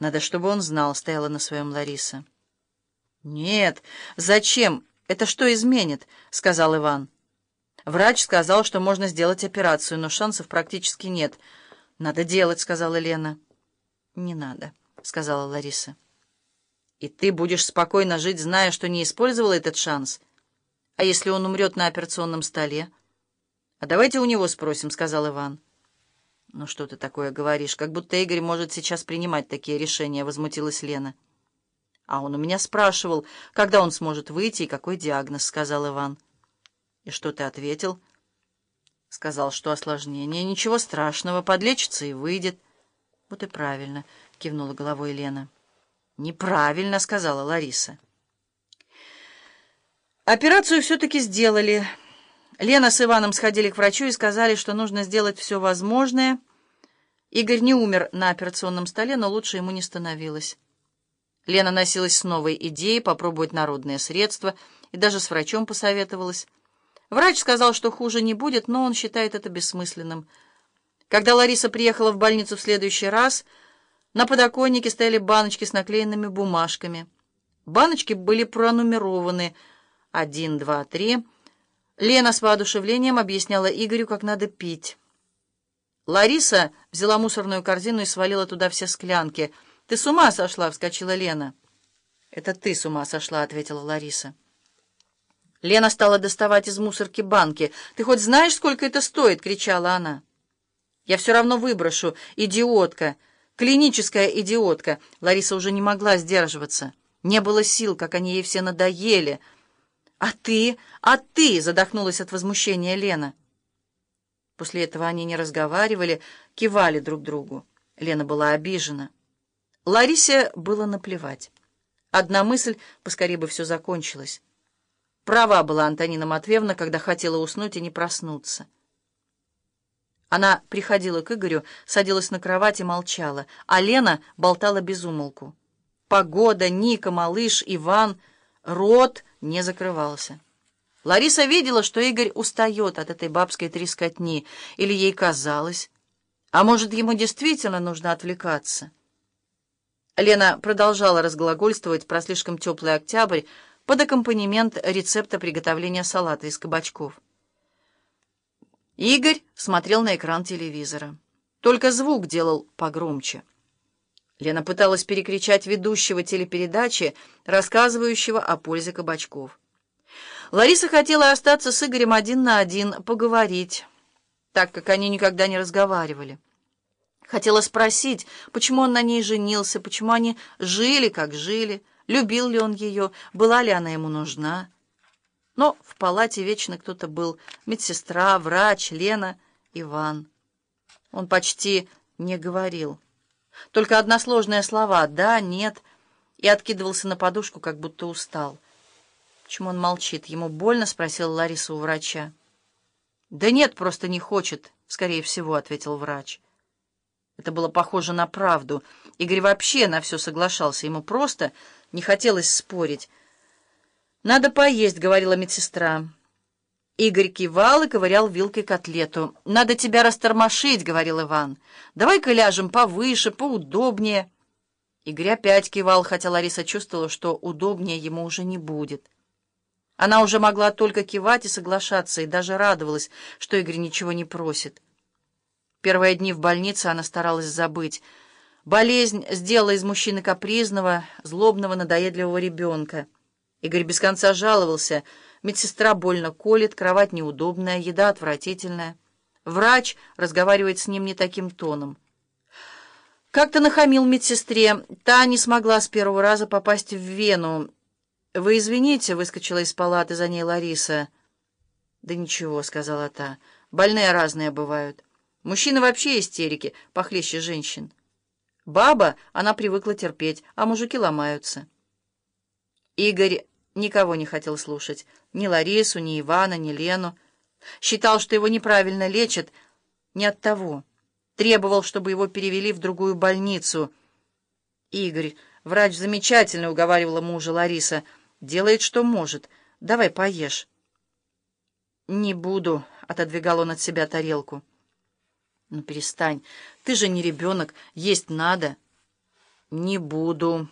Надо, чтобы он знал, стояла на своем Лариса. «Нет, зачем? Это что изменит?» — сказал Иван. Врач сказал, что можно сделать операцию, но шансов практически нет. «Надо делать», — сказала Лена. «Не надо», — сказала Лариса. «И ты будешь спокойно жить, зная, что не использовала этот шанс? А если он умрет на операционном столе?» «А давайте у него спросим», — сказал Иван. «Ну что ты такое говоришь? Как будто Игорь может сейчас принимать такие решения», — возмутилась Лена. «А он у меня спрашивал, когда он сможет выйти и какой диагноз», — сказал Иван. «И что ты ответил?» «Сказал, что осложнение, ничего страшного, подлечится и выйдет». «Вот и правильно», — кивнула головой Лена. «Неправильно», — сказала Лариса. Операцию все-таки сделали. Лена с Иваном сходили к врачу и сказали, что нужно сделать все возможное. Игорь не умер на операционном столе, но лучше ему не становилось. Лена носилась с новой идеей попробовать народные средства и даже с врачом посоветовалась. Врач сказал, что хуже не будет, но он считает это бессмысленным. Когда Лариса приехала в больницу в следующий раз, на подоконнике стояли баночки с наклеенными бумажками. Баночки были пронумерованы. Один, два, три... Лена с воодушевлением объясняла Игорю, как надо пить. Лариса взяла мусорную корзину и свалила туда все склянки. «Ты с ума сошла!» — вскочила Лена. «Это ты с ума сошла!» — ответила Лариса. Лена стала доставать из мусорки банки. «Ты хоть знаешь, сколько это стоит?» — кричала она. «Я все равно выброшу. Идиотка! Клиническая идиотка!» Лариса уже не могла сдерживаться. Не было сил, как они ей все надоели — «А ты? А ты?» — задохнулась от возмущения Лена. После этого они не разговаривали, кивали друг другу. Лена была обижена. Ларисе было наплевать. Одна мысль — поскорее бы все закончилось. Права была Антонина Матвеевна, когда хотела уснуть и не проснуться. Она приходила к Игорю, садилась на кровать и молчала, а Лена болтала без умолку. Погода, Ника, малыш, Иван, рот — не закрывался. Лариса видела, что Игорь устает от этой бабской трескотни, или ей казалось, а может, ему действительно нужно отвлекаться. Лена продолжала разглагольствовать про слишком теплый октябрь под аккомпанемент рецепта приготовления салата из кабачков. Игорь смотрел на экран телевизора. Только звук делал погромче. Лена пыталась перекричать ведущего телепередачи, рассказывающего о пользе кабачков. Лариса хотела остаться с Игорем один на один, поговорить, так как они никогда не разговаривали. Хотела спросить, почему он на ней женился, почему они жили, как жили, любил ли он ее, была ли она ему нужна. Но в палате вечно кто-то был — медсестра, врач, Лена, Иван. Он почти не говорил. Только односложные слова «да», «нет» и откидывался на подушку, как будто устал. «Почему он молчит? Ему больно?» — спросила Лариса у врача. «Да нет, просто не хочет, скорее всего», — ответил врач. Это было похоже на правду. Игорь вообще на все соглашался, ему просто не хотелось спорить. «Надо поесть», — говорила медсестра. Игорь кивал и ковырял вилкой котлету. «Надо тебя растормошить», — говорил Иван. «Давай-ка ляжем повыше, поудобнее». Игорь опять кивал, хотя Лариса чувствовала, что удобнее ему уже не будет. Она уже могла только кивать и соглашаться, и даже радовалась, что Игорь ничего не просит. Первые дни в больнице она старалась забыть. Болезнь сделала из мужчины капризного, злобного, надоедливого ребенка. Игорь без конца жаловался — Медсестра больно колет, кровать неудобная, еда отвратительная. Врач разговаривает с ним не таким тоном. Как-то нахамил медсестре. Та не смогла с первого раза попасть в вену. «Вы извините», — выскочила из палаты за ней Лариса. «Да ничего», — сказала та. «Больные разные бывают. Мужчины вообще истерики, похлеще женщин. Баба, она привыкла терпеть, а мужики ломаются». Игорь никого не хотел слушать. Ни Ларису, ни Ивана, ни Лену. Считал, что его неправильно лечат. Не от того. Требовал, чтобы его перевели в другую больницу. «Игорь, врач замечательно», — уговаривала мужа Лариса. «Делает, что может. Давай поешь». «Не буду», — отодвигал он от себя тарелку. «Ну, перестань. Ты же не ребенок. Есть надо». «Не буду».